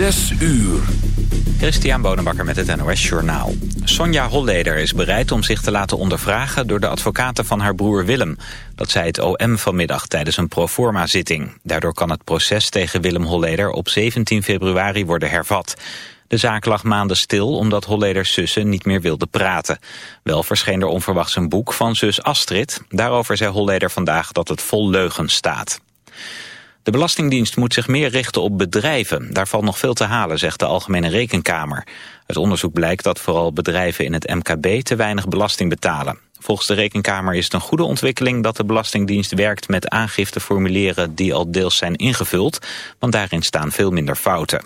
Zes uur. Christian Bonenbakker met het NOS Journaal. Sonja Holleder is bereid om zich te laten ondervragen... door de advocaten van haar broer Willem. Dat zei het OM vanmiddag tijdens een proforma-zitting. Daardoor kan het proces tegen Willem Holleder op 17 februari worden hervat. De zaak lag maanden stil omdat Holleders zussen niet meer wilde praten. Wel verscheen er onverwachts een boek van zus Astrid. Daarover zei Holleder vandaag dat het vol leugens staat. De Belastingdienst moet zich meer richten op bedrijven. Daar valt nog veel te halen, zegt de Algemene Rekenkamer. Het onderzoek blijkt dat vooral bedrijven in het MKB te weinig belasting betalen. Volgens de Rekenkamer is het een goede ontwikkeling dat de Belastingdienst werkt met aangifteformulieren die al deels zijn ingevuld, want daarin staan veel minder fouten.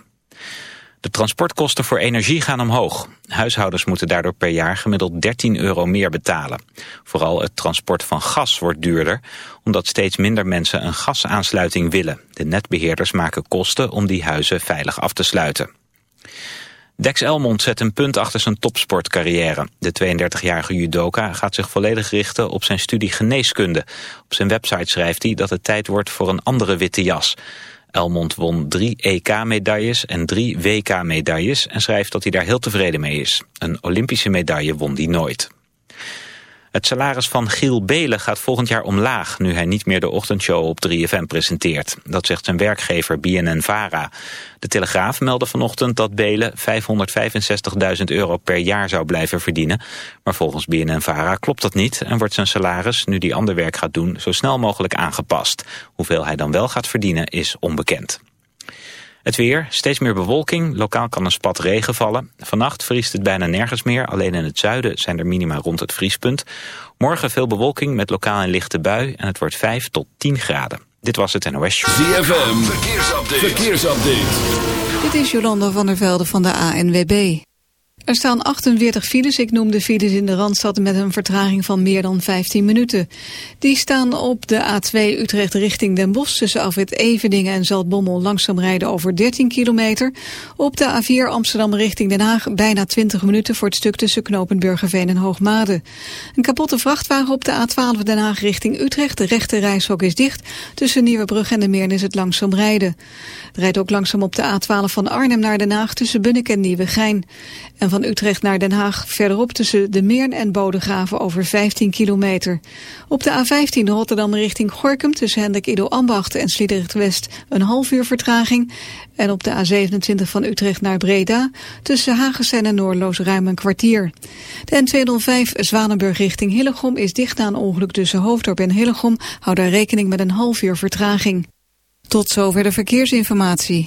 De transportkosten voor energie gaan omhoog. Huishoudens moeten daardoor per jaar gemiddeld 13 euro meer betalen. Vooral het transport van gas wordt duurder, omdat steeds minder mensen een gasaansluiting willen. De netbeheerders maken kosten om die huizen veilig af te sluiten. Dex Elmond zet een punt achter zijn topsportcarrière. De 32-jarige judoka gaat zich volledig richten op zijn studie geneeskunde. Op zijn website schrijft hij dat het tijd wordt voor een andere witte jas. Elmond won drie EK-medailles en drie WK-medailles en schrijft dat hij daar heel tevreden mee is. Een Olympische medaille won hij nooit. Het salaris van Giel Belen gaat volgend jaar omlaag... nu hij niet meer de ochtendshow op 3FM presenteert. Dat zegt zijn werkgever BNN-Vara. De Telegraaf meldde vanochtend dat Belen 565.000 euro per jaar zou blijven verdienen. Maar volgens BNN-Vara klopt dat niet... en wordt zijn salaris, nu die ander werk gaat doen, zo snel mogelijk aangepast. Hoeveel hij dan wel gaat verdienen is onbekend. Het weer, steeds meer bewolking, lokaal kan een spat regen vallen. Vannacht vriest het bijna nergens meer, alleen in het zuiden zijn er minima rond het vriespunt. Morgen veel bewolking met lokaal een lichte bui en het wordt 5 tot 10 graden. Dit was het NOS Show. ZFM, verkeersupdate. verkeersupdate. Dit is Jolanda van der Velde van de ANWB. Er staan 48 files. Ik noem de files in de Randstad met een vertraging van meer dan 15 minuten. Die staan op de A2 Utrecht richting Den Bosch... tussen Afrit Eveningen en Zaltbommel langzaam rijden over 13 kilometer. Op de A4 Amsterdam richting Den Haag bijna 20 minuten... voor het stuk tussen Knopenburgerveen en Hoogmade. Een kapotte vrachtwagen op de A12 Den Haag richting Utrecht. De rechte reishok is dicht. Tussen Nieuwebrug en de Meern is het langzaam rijden. Het rijdt ook langzaam op de A12 van Arnhem naar Den Haag... tussen Bunnik en Nieuwegein. En van Utrecht naar Den Haag verderop tussen de Meern en Bodegraven over 15 kilometer. Op de A15 Rotterdam richting Gorkum tussen Hendrik Ido Ambacht en Sliedrecht West een half uur vertraging. En op de A27 van Utrecht naar Breda tussen Hagestein en Noorloos ruim een kwartier. De N205 Zwanenburg richting Hillegom is dicht na een ongeluk tussen Hoofddorp en Hillegom. Hou daar rekening met een half uur vertraging. Tot zover de verkeersinformatie.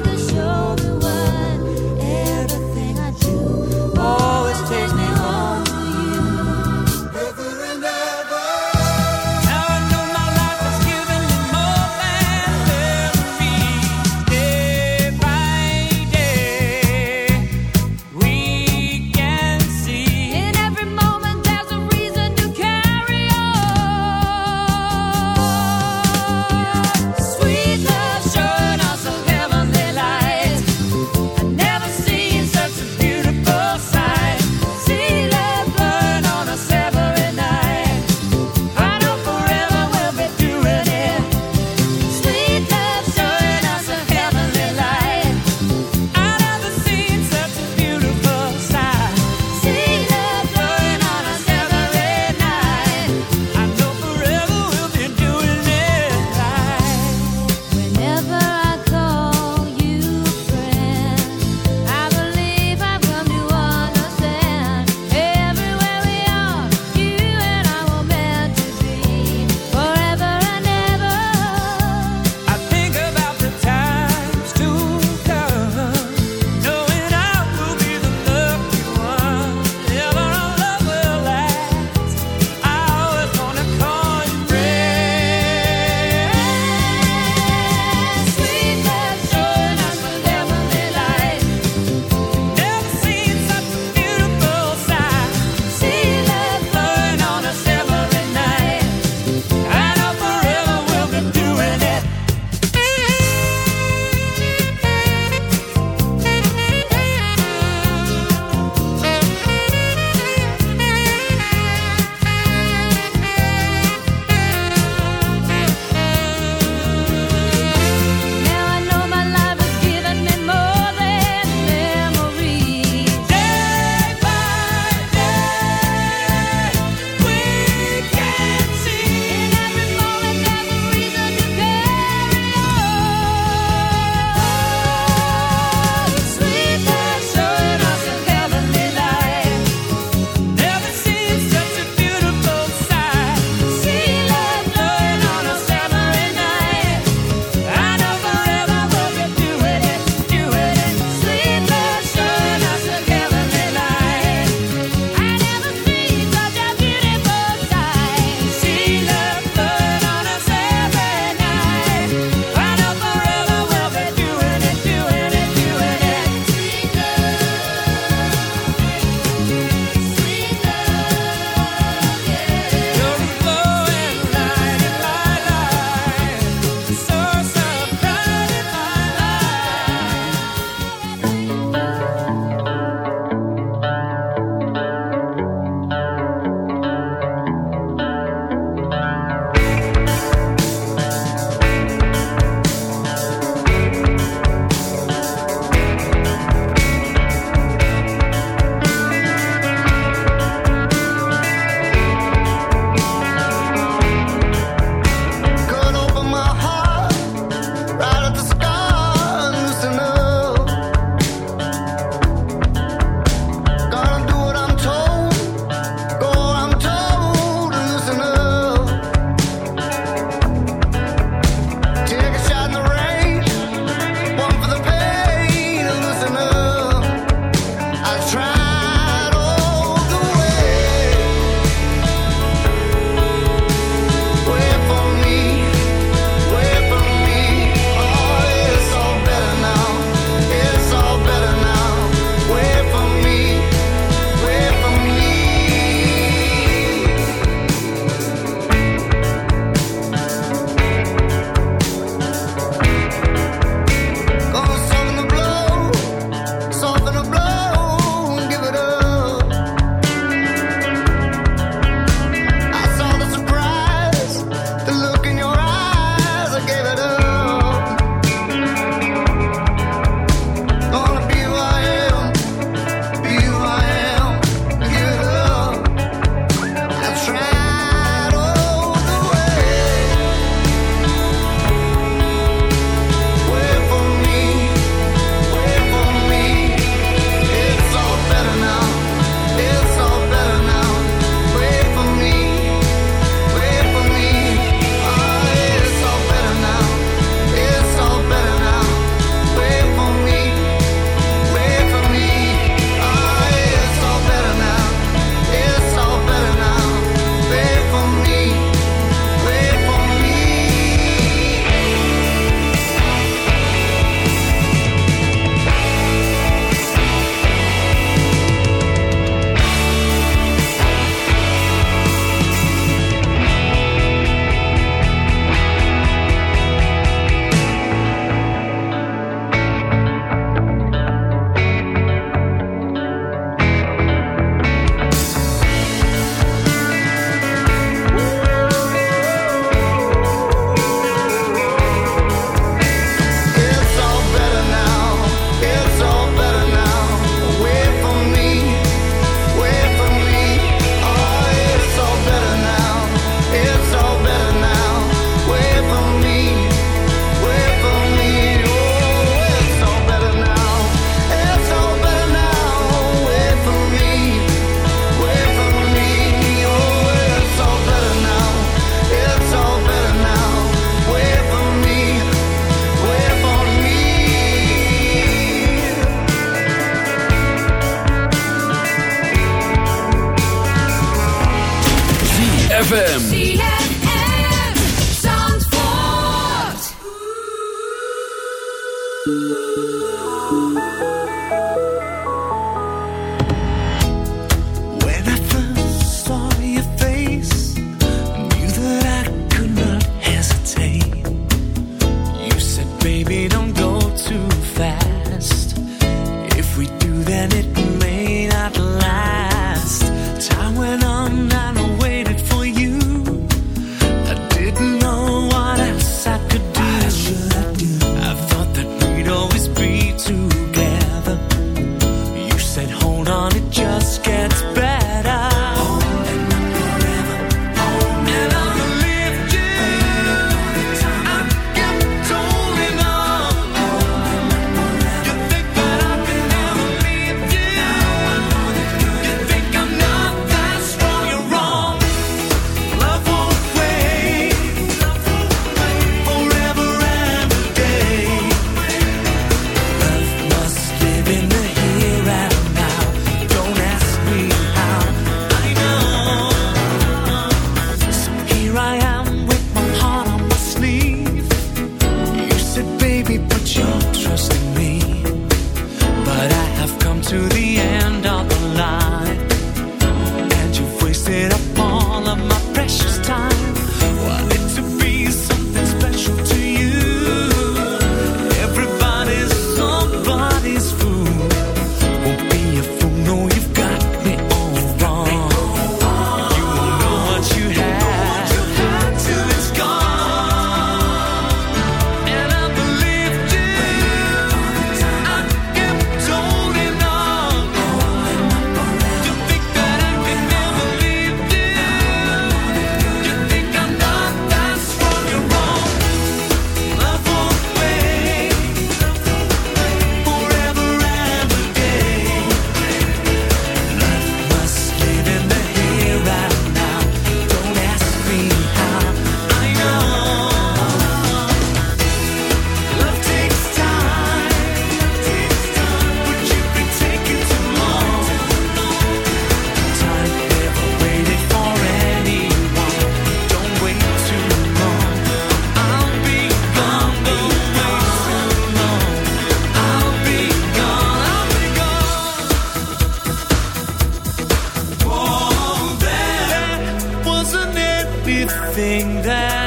everything that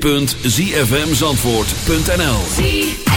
www.zfmzandvoort.nl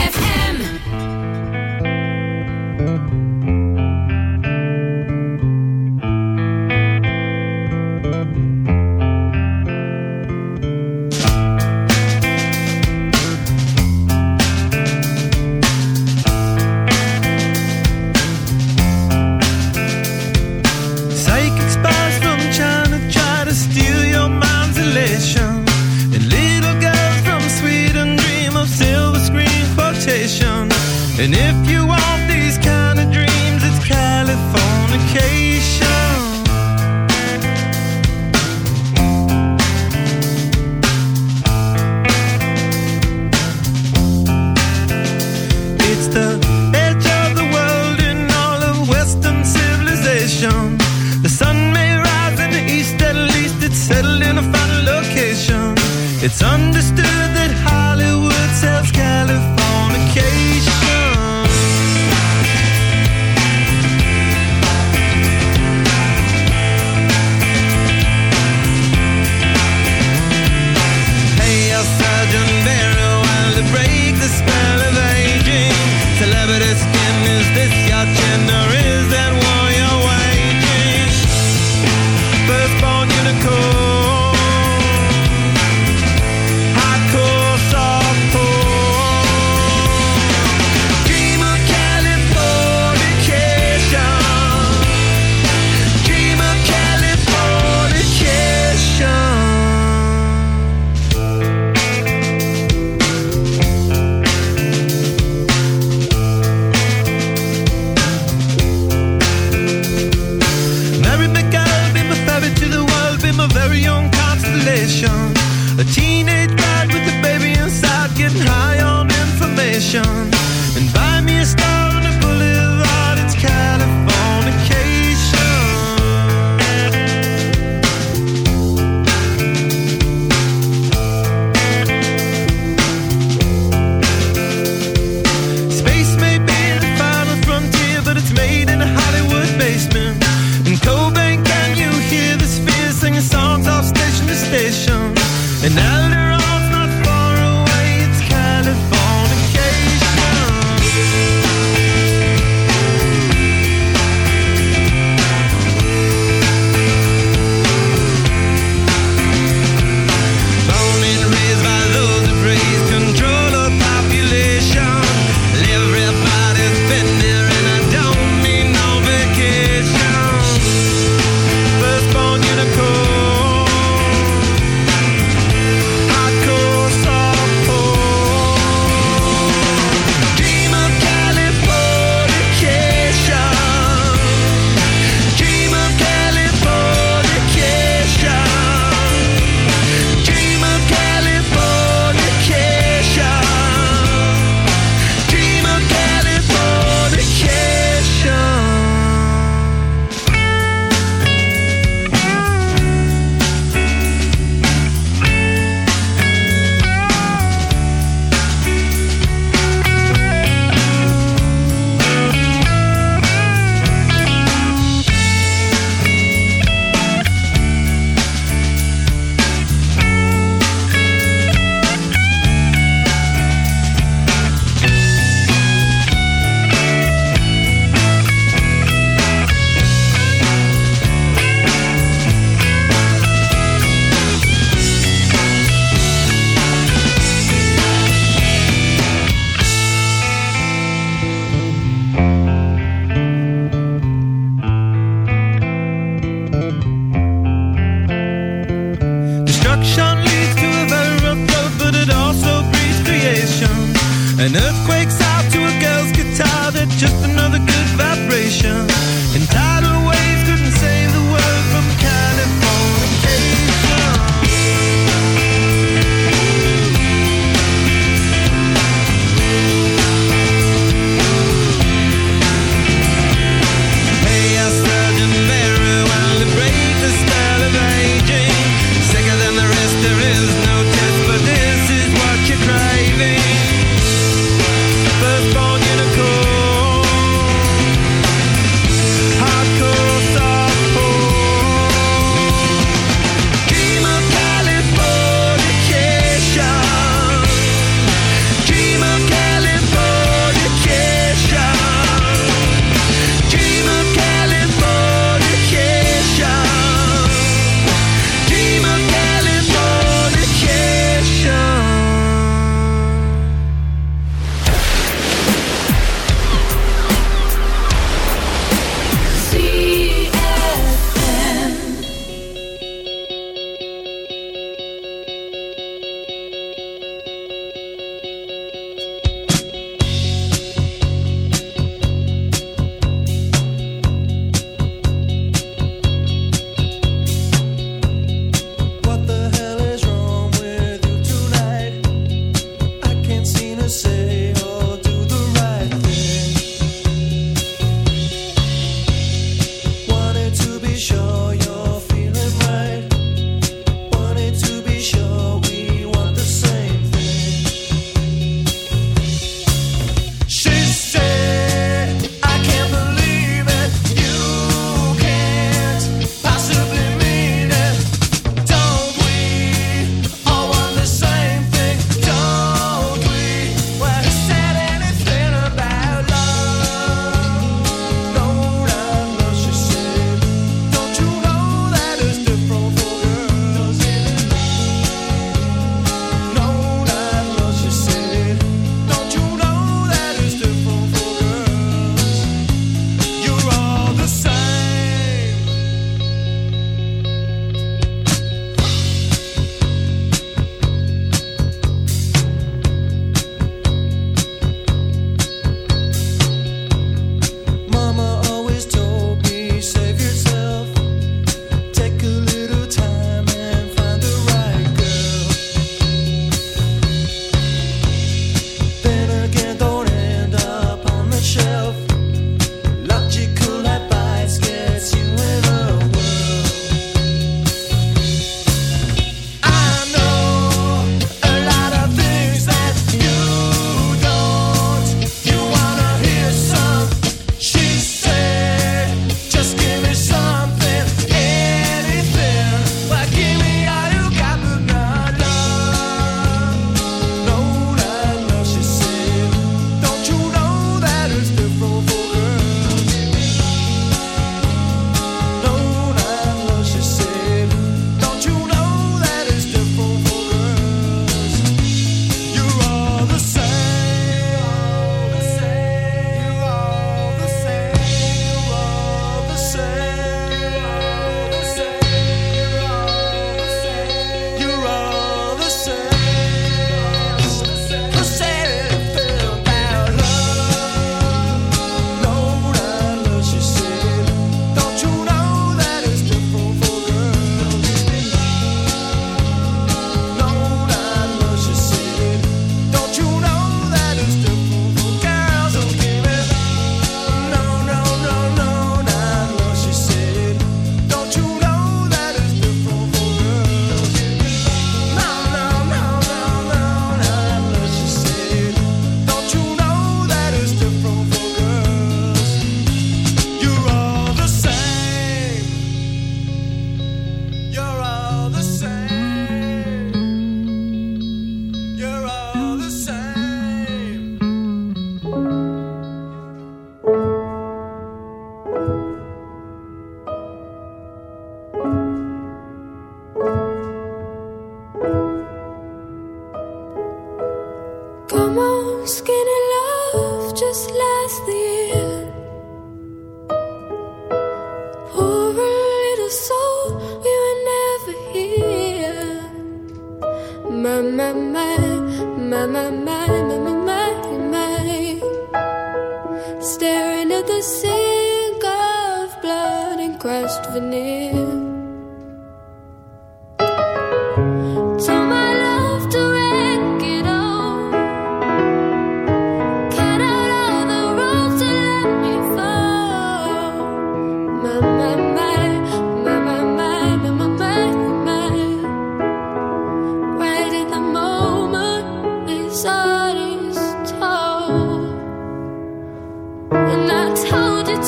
I know.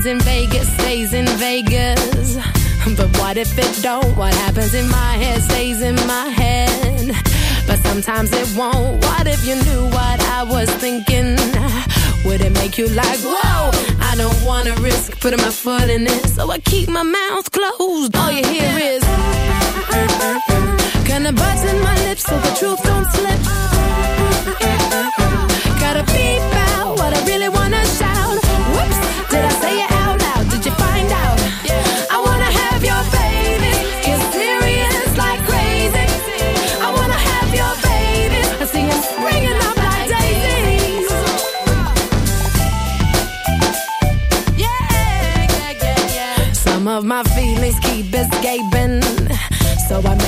Happens in Vegas stays in Vegas. But what if it don't? What happens in my head stays in my head. But sometimes it won't. What if you knew what I was thinking? Would it make you like, whoa? I don't wanna risk putting my foot in it. So I keep my mouth closed. All you hear is, gonna button my lips so the truth don't slip. Gotta beep out what I really wanna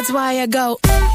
That's why I go.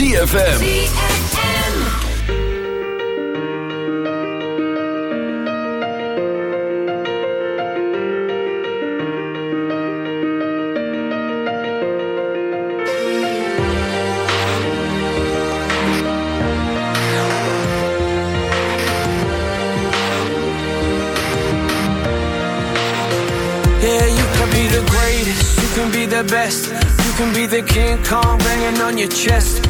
ZFM. Yeah, you can be the greatest, you can be the best, you can be the King Kong banging on your chest.